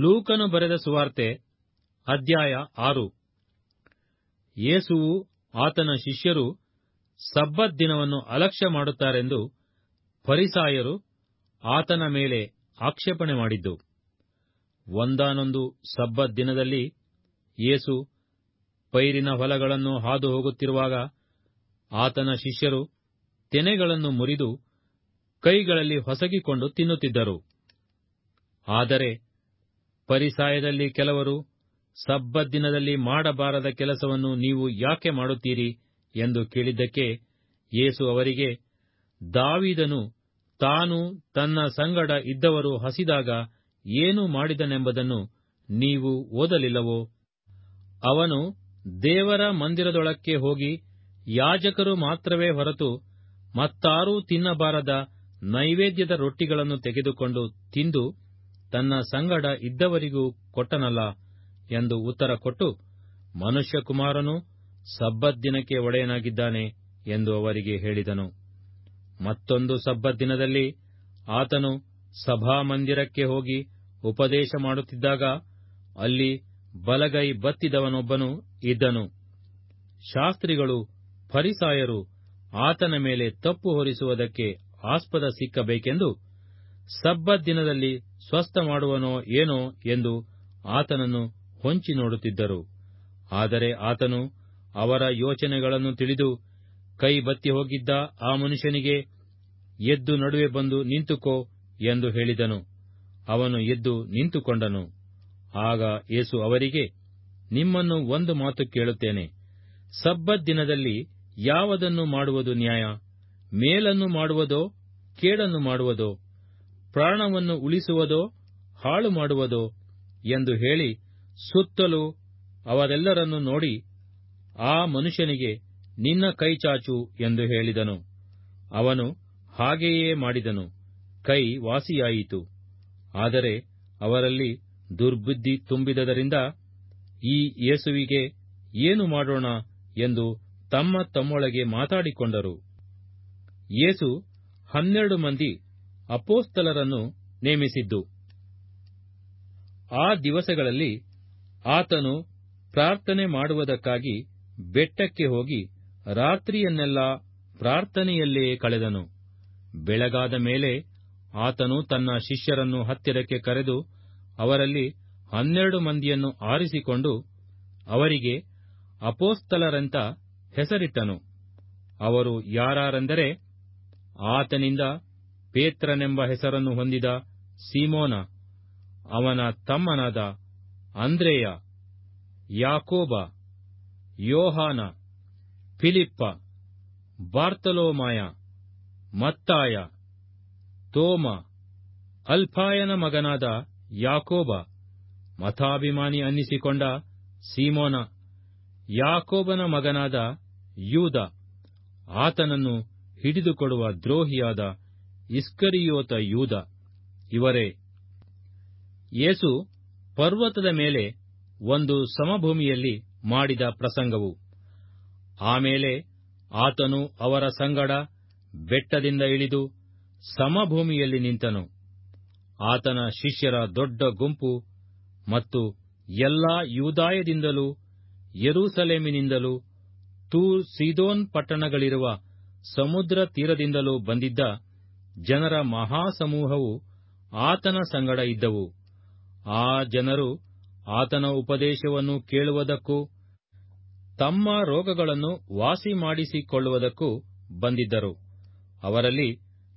ಲೂಕನು ಬರೆದ ಸುವಾರ್ತೆ, ಅಧ್ಯಾಯ ಆರು. ಯೇಸುವು ಆತನ ಶಿಷ್ಯರು ಸಬ್ಬತ್ ದಿನವನ್ನು ಅಲಕ್ಷ್ಯ ಮಾಡುತ್ತಾರೆಂದು ಪರಿಸಾಯರು ಆತನ ಮೇಲೆ ಆಕ್ಷೇಪಣೆ ಮಾಡಿದ್ದು. ಒಂದಾನೊಂದು ಸಬ್ಬತ್ ದಿನದಲ್ಲಿ ಯೇಸು ಪೈರಿನ ಹೊಲಗಳನ್ನು ಹಾದು ಹೋಗುತ್ತಿರುವಾಗ ಆತನ ಶಿಷ್ಯರು ತೆನೆಗಳನ್ನು ಮುರಿದು ಕೈಗಳಲ್ಲಿ ಹೊಸಗಿಕೊಂಡು ತಿನ್ನುತ್ತಿದ್ದರು. ಆದರೆ ಪರಿಸಾಯದಲ್ಲಿ ಕೆಲವರು ಸಬ್ಬತ್ ದಿನದಲ್ಲಿ ಮಾಡಬಾರದ ಕೆಲಸವನ್ನು ನೀವು ಯಾಕೆ ಮಾಡುತ್ತೀರಿ ಎಂದು ಕೇಳಿದ್ದಕ್ಕೆ ಯೇಸು ಅವರಿಗೆ, ದಾವೀದನು ತಾನು ತನ್ನ ಸಂಗಡ ಇದ್ದವರು ಹಸಿದಾಗ ಏನು ಮಾಡಿದನೆಂಬುದನ್ನು ನೀವು ಓದಲಿಲ್ಲವೋ? ಅವನು ದೇವರ ಮಂದಿರದೊಳಕ್ಕೆ ಹೋಗಿ ಯಾಜಕರು ಮಾತ್ರವೇ ಹೊರತು ಮತ್ತಾರೂ ತಿನ್ನಬಾರದ ನೈವೇದ್ಯದ ರೊಟ್ಟಿಗಳನ್ನು ತೆಗೆದುಕೊಂಡು ತಿಂದು ತನ್ನ ಸಂಗಡ ಇದ್ದವರಿಗೂ ಕೊಟ್ಟನಲ್ಲ ಎಂದು ಉತ್ತರ ಕೊಟ್ಟು, ಮನುಷ್ಯಕುಮಾರನು ಸಬ್ಬತ್ ದಿನಕ್ಕೆ ಒಡೆಯನಾಗಿದ್ದಾನೆ ಎಂದು ಅವರಿಗೆ ಹೇಳಿದನು. ಮತ್ತೊಂದು ಸಬ್ಬತ್ ದಿನದಲ್ಲಿ ಆತನು ಸಭಾಮಂದಿರಕ್ಕೆ ಹೋಗಿ ಉಪದೇಶ ಮಾಡುತ್ತಿದ್ದಾಗ ಅಲ್ಲಿ ಬಲಗೈ ಬತ್ತಿದವನೊಬ್ಬನು ಇದ್ದನು. ಶಾಸ್ತ್ರಿಗಳು, ಫರಿಸಾಯರು ಆತನ ಮೇಲೆ ತಪ್ಪು ಹೊರಿಸುವುದಕ್ಕೆ ಆಸ್ಪದ ಸಿಕ್ಕಬೇಕೆಂದು ಸಬ್ಬತ್ ದಿನದಲ್ಲಿ ಸ್ವಸ್ಥ ಮಾಡುವನೋ ಏನೋ ಎಂದು ಆತನನ್ನು ಹೊಂಚಿ ನೋಡುತ್ತಿದ್ದರು. ಆದರೆ ಆತನು ಅವರ ಯೋಚನೆಗಳನ್ನು ತಿಳಿದು ಕೈ ಬತ್ತಿ ಹೋಗಿದ್ದ ಆ ಮನುಷ್ಯನಿಗೆ, ಎದ್ದು ನಡುವೆ ಬಂದು ನಿಂತುಕೋ ಎಂದು ಹೇಳಿದನು. ಅವನು ಎದ್ದು ನಿಂತುಕೊಂಡನು. ಆಗ ಯೇಸು ಅವರಿಗೆ, ನಿಮ್ಮನ್ನು ಒಂದು ಮಾತು ಕೇಳುತ್ತೇನೆ. ಸಬ್ಬತ್ ದಿನದಲ್ಲಿ ಯಾವದನ್ನು ಮಾಡುವುದು ನ್ಯಾಯ? ಮೇಲನ್ನು ಮಾಡುವುದೋ, ಕೇಡನ್ನು ಮಾಡುವುದೋ? ಪ್ರಾಣವನ್ನು ಉಳಿಸುವುದೋ, ಹಾಳು ಮಾಡುವುದೋ ಎಂದು ಹೇಳಿ ಸುತ್ತಲೂ ಅವರೆಲ್ಲರನ್ನು ನೋಡಿ ಆ ಮನುಷ್ಯನಿಗೆ ನಿನ್ನ ಕೈ ಚಾಚು ಎಂದು ಹೇಳಿದನು. ಅವನು ಹಾಗೆಯೇ ಮಾಡಿದನು, ಕೈ ವಾಸಿಯಾಯಿತು. ಆದರೆ ಅವರಲ್ಲಿ ದುರ್ಬುದ್ಧಿ ತುಂಬಿದದರಿಂದ ಈ ಯೇಸುವಿಗೆ ಏನು ಮಾಡೋಣ ಎಂದು ತಮ್ಮ ತಮ್ಮೊಳಗೆ ಮಾತಾಡಿಕೊಂಡರು. ಯೇಸು ಹನ್ನೆರಡು ಮಂದಿ ಅಪೋಸ್ತಲರನ್ನು ನೇಮಿಸಿದ್ದು. ಆ ದಿವಸಗಳಲ್ಲಿ ಆತನು ಪ್ರಾರ್ಥನೆ ಮಾಡುವುದಕ್ಕಾಗಿ ಬೆಟ್ಟಕ್ಕೆ ಹೋಗಿ ರಾತ್ರಿಯನ್ನೆಲ್ಲ ಪ್ರಾರ್ಥನೆಯಲ್ಲೇ ಕಳೆದನು. ಬೆಳಗಾದ ಮೇಲೆ ಆತನು ತನ್ನ ಶಿಷ್ಯರನ್ನು ಹತ್ತಿರಕ್ಕೆ ಕರೆದು ಅವರಲ್ಲಿ ಹನ್ನೆರಡು ಮಂದಿಯನ್ನು ಆರಿಸಿಕೊಂಡು ಅವರಿಗೆ ಅಪೋಸ್ತಲರಂತ ಹೆಸರಿಟ್ಟನು. ಅವರು ಯಾರಾರೆಂದರೆ ಆತನಿಂದ ಪೇತ್ರನೆಂಬ ಹೆಸರನ್ನು ಹೊಂದಿದ ಸೀಮೋನ, ಅವನ ತಮ್ಮನಾದ ಅಂದ್ರೇಯ, ಯಾಕೋಬ, ಯೋಹಾನ, ಫಿಲಿಪ್ಪ, ಬಾರ್ತಲೋಮಾಯ, ಮತ್ತಾಯ, ತೋಮ, ಅಲ್ಫಾಯನ ಮಗನಾದ ಯಾಕೋಬ. ಮತಾಭಿಮಾನಿ ಅನ್ನಿಸಿಕೊಂಡ ಸೀಮೋನ, ಯಾಕೋಬನ ಮಗನಾದ ಯೂದ, ಆತನನ್ನು ಹಿಡಿದುಕೊಡುವ ದ್ರೋಹಿಯಾದ ಇಸ್ಕರಿಯೋತ ಯೂದ, ಇವರೇ, ಯೇಸು ಪರ್ವತದ ಮೇಲೆ ಒಂದು ಸಮಭೂಮಿಯಲ್ಲಿ ಮಾಡಿದ ಪ್ರಸಂಗವು. ಆಮೇಲೆ ಆತನು ಅವರ ಸಂಗಡ ಬೆಟ್ಟದಿಂದ ಇಳಿದು ಸಮಭೂಮಿಯಲ್ಲಿ ನಿಂತನು. ಆತನ ಶಿಷ್ಯರ ದೊಡ್ಡ ಗುಂಪು ಮತ್ತು ಎಲ್ಲಾ ಯೂದಾಯದಿಂದಲೂ ಯೆರೂಸಲೇಮಿನಿಂದಲೂ ತೂರ್ ಸೀದೋನ್ ಪಟ್ಟಣಗಳಿರುವ ಸಮುದ್ರ ತೀರದಿಂದಲೂ ಬಂದಿದ್ದ ಜನರ ಮಹಾಸಮೂಹವು ಆತನ ಸಂಗಡ ಇದ್ದವು. ಆ ಜನರು ಆತನ ಉಪದೇಶವನ್ನು ಕೇಳುವುದಕ್ಕೂ, ತಮ್ಮ ರೋಗಗಳನ್ನು ವಾಸಿ ಮಾಡಿಸಿಕೊಳ್ಳುವುದಕ್ಕೂ ಬಂದಿದ್ದರು. ಅವರಲ್ಲಿ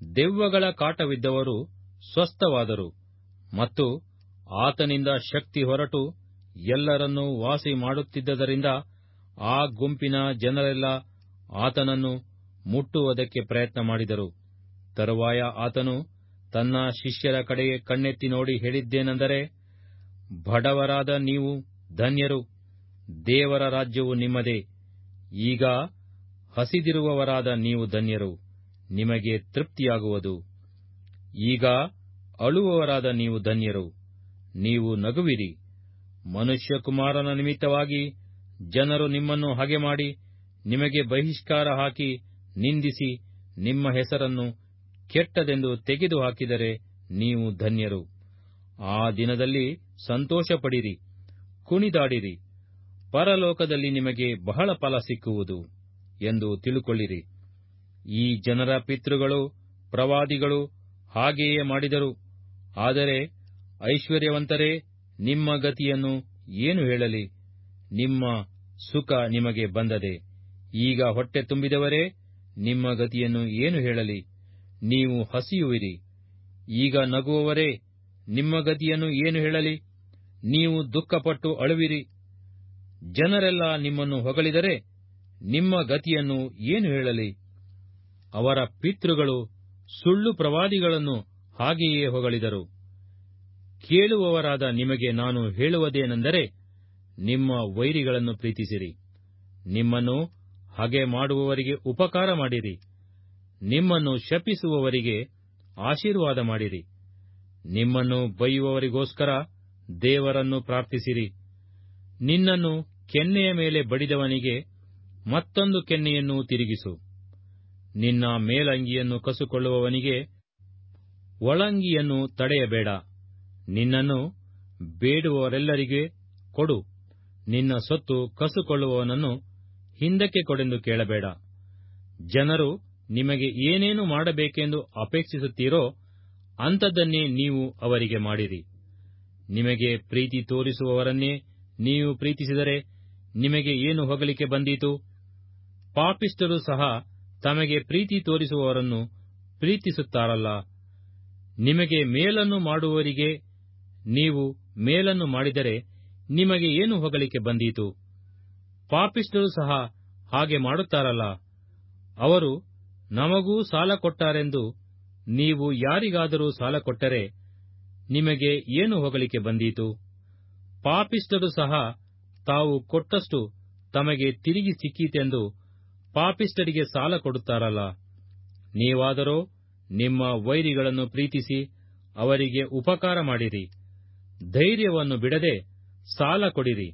ದೆವ್ವಗಳ ಕಾಟವಿದ್ದವರು ಸ್ವಸ್ಥವಾದರು ಮತ್ತು ಆತನಿಂದ ಶಕ್ತಿ ಹೊರಟು ಎಲ್ಲರನ್ನೂ ವಾಸಿ ಮಾಡುತ್ತಿದ್ದರಿಂದ ಆ ಗುಂಪಿನ ಜನರೆಲ್ಲ ಆತನನ್ನು ಮುಟ್ಟುವುದಕ್ಕೆ ಪ್ರಯತ್ನ ಮಾಡಿದರು. ತರುವಾಯ ಆತನು ತನ್ನ ಶಿಷ್ಯರ ಕಡೆಗೆ ಕಣ್ಣೆತ್ತಿ ನೋಡಿ ಹೇಳಿದ್ದೇನೆಂದರೆ, ಬಡವರಾದ ನೀವು ಧನ್ಯರು, ದೇವರ ರಾಜ್ಯವು ನಿಮ್ಮದೇ, ಈಗ ಹಸಿದಿರುವವರಾದ ನೀವು ಧನ್ಯರು, ನಿಮಗೆ ತೃಪ್ತಿಯಾಗುವುದು. ಈಗ ಅಳುವವರಾದ ನೀವು ಧನ್ಯರು, ನೀವು ನಗುವಿರಿ. ಮನುಷ್ಯಕುಮಾರನ ನಿಮಿತ್ತವಾಗಿ ಜನರು ನಿಮ್ಮನ್ನು ಹಾಗೆ ಮಾಡಿ ನಿಮಗೆ ಬಹಿಷ್ಕಾರ ಹಾಕಿ ನಿಂದಿಸಿ ನಿಮ್ಮ ಹೆಸರನ್ನು ಕೆಟ್ಟದೆಂದು ತೆಗೆದುಹಾಕಿದರೆ ನೀವು ಧನ್ಯರು. ಆ ದಿನದಲ್ಲಿ ಸಂತೋಷಪಡಿರಿ, ಕುಣಿದಾಡಿರಿ. ಪರಲೋಕದಲ್ಲಿ ನಿಮಗೆ ಬಹಳ ಫಲ ಸಿಕ್ಕುವುದು ಎಂದು ತಿಳುಕೊಳ್ಳಿರಿ. ಈ ಜನರ ಪಿತೃಗಳು, ಪ್ರವಾದಿಗಳು ಹಾಗೆಯೇ ಮಾಡಿದರು. ಆದರೆ ಐಶ್ವರ್ಯವಂತರೇ, ನಿಮ್ಮ ಗತಿಯನ್ನು ಏನು ಹೇಳಲಿ? ನಿಮ್ಮ ಸುಖ ನಿಮಗೆ ಬಂದದೆ. ಈಗ ಹೊಟ್ಟೆ ತುಂಬಿದವರೇ, ನಿಮ್ಮ ಗತಿಯನ್ನು ಏನು ಹೇಳಲಿ? ನೀವು ಹಸಿಯುವಿರಿ. ಈಗ ನಗುವವರೇ, ನಿಮ್ಮ ಗತಿಯನ್ನು ಏನು ಹೇಳಲಿ? ನೀವು ದುಃಖಪಟ್ಟು ಅಳುವಿರಿ. ಜನರೆಲ್ಲ ನಿಮ್ಮನ್ನು ಹೊಗಳಿದರೆ, ನಿಮ್ಮ ಗತಿಯನ್ನು ಏನು ಹೇಳಲಿ? ಅವರ ಪಿತೃಗಳು ಸುಳ್ಳು ಪ್ರವಾದಿಗಳನ್ನು ಹಾಗೆಯೇ ಹೊಗಳಿದರು. ಕೇಳುವವರಾದ ನಿಮಗೆ ನಾನು ಹೇಳುವುದೇನೆಂದರೆ, ನಿಮ್ಮ ವೈರಿಗಳನ್ನು ಪ್ರೀತಿಸಿರಿ. ನಿಮ್ಮನ್ನು ಹಗೆ ಮಾಡುವವರಿಗೆ ಉಪಕಾರ ಮಾಡಿರಿ. ನಿಮ್ಮನ್ನು ಶಪಿಸುವವರಿಗೆ ಆಶೀರ್ವಾದ ಮಾಡಿರಿ. ನಿಮ್ಮನ್ನು ಬೈಯುವವರಿಗೋಸ್ಕರ ದೇವರನ್ನು ಪ್ರಾರ್ಥಿಸಿರಿ. ನಿನ್ನನ್ನು ಕೆನ್ನೆಯ ಮೇಲೆ ಬಡಿದವನಿಗೆ ಮತ್ತೊಂದು ಕೆನ್ನೆಯನ್ನು ತಿರುಗಿಸು. ನಿನ್ನ ಮೇಲಂಗಿಯನ್ನು ಕಸುಕೊಳ್ಳುವವನಿಗೆ ಒಳಂಗಿಯನ್ನು ತಡೆಯಬೇಡ. ನಿನ್ನನ್ನು ಬೇಡುವವರೆಲ್ಲರಿಗೆ ಕೊಡು. ನಿನ್ನ ಸೊತ್ತು ಕಸುಕೊಳ್ಳುವವನನ್ನು ಹಿಂದಕ್ಕೆ ಕೊಡೆಂದು ಕೇಳಬೇಡ. ಜನರು ನಿಮಗೆ ಏನೇನು ಮಾಡಬೇಕೆಂದು ಅಪೇಕ್ಷಿಸುತ್ತೀರೋ ಅಂಥದ್ದನ್ನೇ ನೀವು ಅವರಿಗೆ ಮಾಡಿರಿ. ನಿಮಗೆ ಪ್ರೀತಿ ತೋರಿಸುವವರನ್ನೇ ನೀವು ಪ್ರೀತಿಸಿದರೆ ನಿಮಗೆ ಏನು ಹೊಗಳಿಕೆ ಬಂದೀತು? ಪಾಪಿಸ್ಟರು ಸಹ ತಮಗೆ ಪ್ರೀತಿ ತೋರಿಸುವವರನ್ನು ಪ್ರೀತಿಸುತ್ತಾರಲ್ಲ. ನಿಮಗೆ ಮೇಲನ್ನು ಮಾಡುವವರಿಗೆ ನೀವು ಮೇಲನ್ನು ಮಾಡಿದರೆ ನಿಮಗೆ ಏನು ಹೊಗಳಿಕೆ ಬಂದೀತು? ಪಾಪಿಸ್ಟರು ಸಹ ಹಾಗೆ ಮಾಡುತ್ತಾರಲ್ಲ. ಅವರು ನಮಗೂ ಸಾಲ ಕೊಟ್ಟಾರೆಂದು ನೀವು ಯಾರಿಗಾದರೂ ಸಾಲ ಕೊಟ್ಟರೆ ನಿಮಗೆ ಏನು ಹೊಗಳಿಕೆ ಬಂದೀತು? ಪಾಪಿಷ್ಟರು ಸಹ ತಾವು ಕೊಟ್ಟಷ್ಟು ತಮಗೆ ತಿರುಗಿ ಸಿಕ್ಕೀತೆಂದು ಪಾಪಿಷ್ಟರಿಗೆ ಸಾಲ ಕೊಡುತ್ತಾರಲ್ಲ. ನೀವಾದರೂ ನಿಮ್ಮ ವೈರಿಗಳನ್ನು ಪ್ರೀತಿಸಿ ಅವರಿಗೆ ಉಪಕಾರ ಮಾಡಿರಿ. ಧೈರ್ಯವನ್ನು ಬಿಡದೆ ಸಾಲ ಕೊಡಿರಿ.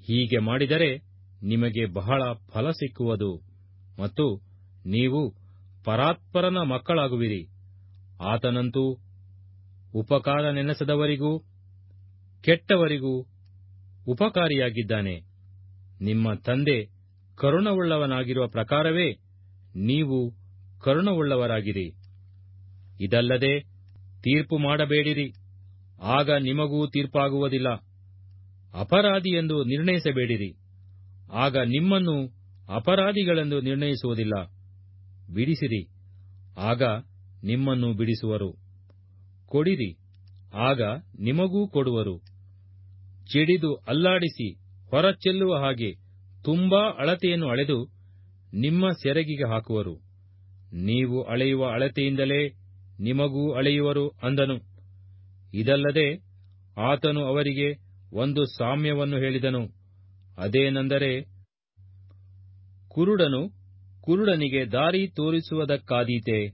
ಹೀಗೆ ಮಾಡಿದರೆ ನಿಮಗೆ ಬಹಳ ಫಲ ಸಿಕ್ಕುವುದು. ಮತ್ತು ನೀವು ಪರಾತ್ಪರನ ಮಕ್ಕಳಾಗುವಿರಿ. ಆತನಂತೂ ಉಪಕಾರ ನೆನೆಸದವರಿಗೂ, ಕೆಟ್ಟವರಿಗೂ ಉಪಕಾರಿಯಾಗಿದ್ದಾನೆ. ನಿಮ್ಮ ತಂದೆ ಕರುಣವುಳ್ಳವನಾಗಿರುವ ಪ್ರಕಾರವೇ ನೀವು ಕರುಣವುಳ್ಳವರಾಗಿರಿ ಇದಲ್ಲದೆ ತೀರ್ಪು ಮಾಡಬೇಡಿರಿ. ಆಗ ನಿಮಗೂ ತೀರ್ಪಾಗುವುದಿಲ್ಲ. ಅಪರಾಧಿ ಎಂದು ನಿರ್ಣಯಿಸಬೇಡಿರಿ. ಆಗ ನಿಮ್ಮನ್ನು ಅಪರಾಧಿಗಳೆಂದು ನಿರ್ಣಯಿಸುವುದಿಲ್ಲ. ಬಿಡಿಸಿರಿ, ಆಗ ನಿಮ್ಮನ್ನು ಬಿಡಿಸುವರು. ಕೊಡಿರಿ, ಆಗ ನಿಮಗೂ ಕೊಡುವರು. ಚಿಡಿದು ಅಲ್ಲಾಡಿಸಿ ಹೊರಚೆಲ್ಲುವ ಹಾಗೆ ತುಂಬಾ ಅಳತೆಯನ್ನು ಅಳೆದು ನಿಮ್ಮ ಸೆರಗಿಗೆ ಹಾಕುವರು. ನೀವು ಅಳೆಯುವ ಅಳತೆಯಿಂದಲೇ ನಿಮಗೂ ಅಳೆಯುವರು ಅಂದನು. ಇದಲ್ಲದೆ ಆತನು ಅವರಿಗೆ ಒಂದು ಸಾಮ್ಯವನ್ನು ಹೇಳಿದನು. ಅದೇನೆಂದರೆ ಕುರುಡನು ಕುರುಡನಿಗೆ ದಾರಿ ತೋರಿಸುವುದಕ್ಕಾದೀತೆ.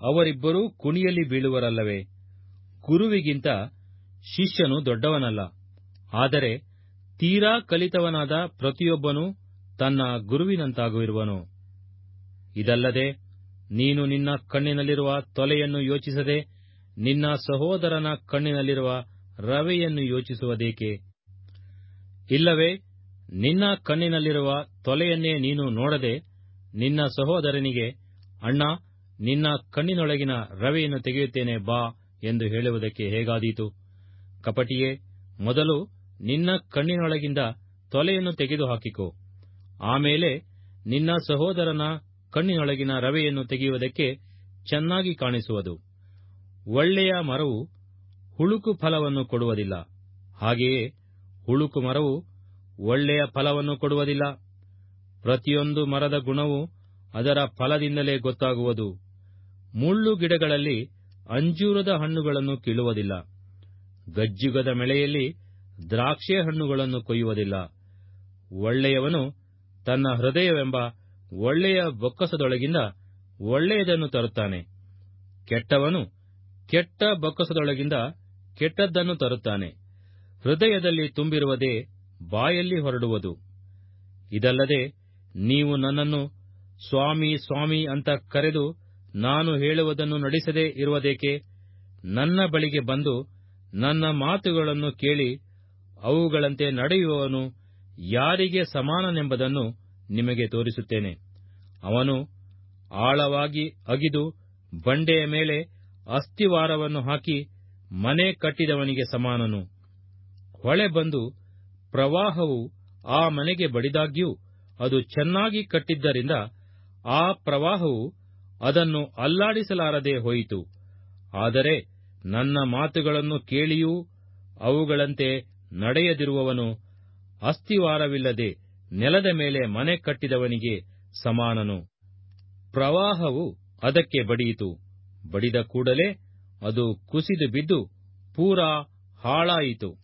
ಅವರಿಬ್ಬರೂ ಕುಣಿಯಲ್ಲಿ ಬೀಳುವರಲ್ಲವೇ. ಗುರುವಿಗಿಂತ ಶಿಷ್ಯನು ದೊಡ್ಡವನಲ್ಲ. ಆದರೆ ತೀರಾ ಕಲಿತವನಾದ ಪ್ರತಿಯೊಬ್ಬನು ತನ್ನ ಗುರುವಿನಂತಾಗುವಿರುವನು. ಇದಲ್ಲದೆ ನೀನು ನಿನ್ನ ಕಣ್ಣಿನಲ್ಲಿರುವ ತೊಲೆಯನ್ನು ಯೋಚಿಸದೆ ನಿನ್ನ ಸಹೋದರನ ಕಣ್ಣಿನಲ್ಲಿರುವ ರವೆಯನ್ನು ಯೋಚಿಸುವುದೇಕೆ? ಇಲ್ಲವೇ ನಿನ್ನ ಕಣ್ಣಿನಲ್ಲಿರುವ ತೊಲೆಯನ್ನೇ ನೀನು ನೋಡದೆ ನಿನ್ನ ಸಹೋದರನಿಗೆ, ಅಣ್ಣ, ನಿನ್ನ ಕಣ್ಣಿನೊಳಗಿನ ರವೆಯನ್ನು ತೆಗೆಯುತ್ತೇನೆ ಬಾ ಎಂದು ಹೇಳುವುದಕ್ಕೆ ಹೇಗಾದೀತು? ಕಪಟಿಯೇ, ಮೊದಲು ನಿನ್ನ ಕಣ್ಣಿನೊಳಗಿಂದ ತೊಲೆಯನ್ನು ತೆಗೆದುಹಾಕಿಕೋ. ಆಮೇಲೆ ನಿನ್ನ ಸಹೋದರನ ಕಣ್ಣಿನೊಳಗಿನ ರವೆಯನ್ನು ತೆಗೆಯುವುದಕ್ಕೆ ಚೆನ್ನಾಗಿ ಕಾಣಿಸುವುದು. ಒಳ್ಳೆಯ ಮರವು ಹುಳುಕು ಫಲವನ್ನು ಕೊಡುವುದಿಲ್ಲ. ಹಾಗೆಯೇ ಹುಳುಕು ಮರವು ಒಳ್ಳೆಯ ಫಲವನ್ನು ಕೊಡುವುದಿಲ್ಲ. ಪ್ರತಿಯೊಂದು ಮರದ ಗುಣವು ಅದರ ಫಲದಿಂದಲೇ ಗೊತ್ತಾಗುವುದು. ಮುಳ್ಳು ಗಿಡಗಳಲ್ಲಿ ಅಂಜೂರದ ಹಣ್ಣುಗಳನ್ನು ಕೀಳುವುದಿಲ್ಲ. ಗಜ್ಜುಗದ ಮೆಳೆಯಲ್ಲಿ ದ್ರಾಕ್ಷೆ ಹಣ್ಣುಗಳನ್ನು ಕೊಯ್ಯುವುದಿಲ್ಲ. ಒಳ್ಳೆಯವನು ತನ್ನ ಹೃದಯವೆಂಬ ಒಳ್ಳೆಯ ಬೊಕ್ಕಸದೊಳಗಿಂದ ಒಳ್ಳೆಯದನ್ನು ತರುತ್ತಾನೆ. ಕೆಟ್ಟವನು ಕೆಟ್ಟ ಬೊಕ್ಕಸದೊಳಗಿಂದ ಕೆಟ್ಟದ್ದನ್ನು ತರುತ್ತಾನೆ. ಹೃದಯದಲ್ಲಿ ತುಂಬಿರುವುದೇ ಬಾಯಲ್ಲಿ ಹೊರಡುವುದು. ಇದಲ್ಲದೆ ನೀವು ನನ್ನನ್ನು ಸ್ವಾಮಿ ಸ್ವಾಮಿ ಅಂತ ಕರೆದು ನಾನು ಹೇಳುವುದನ್ನು ನಡೆಸದೇ ಇರುವುದೇಕೆ? ನನ್ನ ಬಳಿಗೆ ಬಂದು ನನ್ನ ಮಾತುಗಳನ್ನು ಕೇಳಿ ಅವುಗಳಂತೆ ನಡೆಯುವವನು ಯಾರಿಗೆ ಸಮಾನನೆಂಬುದನ್ನು ನಿಮಗೆ ತೋರಿಸುತ್ತೇನೆ. ಅವನು ಆಳವಾಗಿ ಅಗಿದು ಬಂಡೆಯ ಮೇಲೆ ಅಸ್ಥಿವಾರವನ್ನು ಹಾಕಿ ಮನೆ ಕಟ್ಟಿದವನಿಗೆ ಸಮಾನನು. ಹೊಳೆ ಬಂದು ಪ್ರವಾಹವು ಆ ಮನೆಗೆ ಬಡಿದಾಗ್ಯೂ ಅದು ಚೆನ್ನಾಗಿ ಕಟ್ಟಿದ್ದರಿಂದ ಆ ಪ್ರವಾಹವು ಅದನ್ನು ಅಲ್ಲಾಡಿಸಲಾರದೆ ಹೋಯಿತು. ಆದರೆ ನನ್ನ ಮಾತುಗಳನ್ನು ಕೇಳಿಯೂ ಅವುಗಳಂತೆ ನಡೆಯದಿರುವವನು ಅಸ್ಥಿವಾರವಿಲ್ಲದೆ ನೆಲದ ಮೇಲೆ ಮನೆ ಕಟ್ಟಿದವನಿಗೆ ಸಮಾನನು. ಪ್ರವಾಹವು ಅದಕ್ಕೆ ಬಡಿಯಿತು. ಬಡಿದ ಕೂಡಲೇ ಅದು ಕುಸಿದು ಬಿದ್ದು ಪೂರಾ ಹಾಳಾಯಿತು.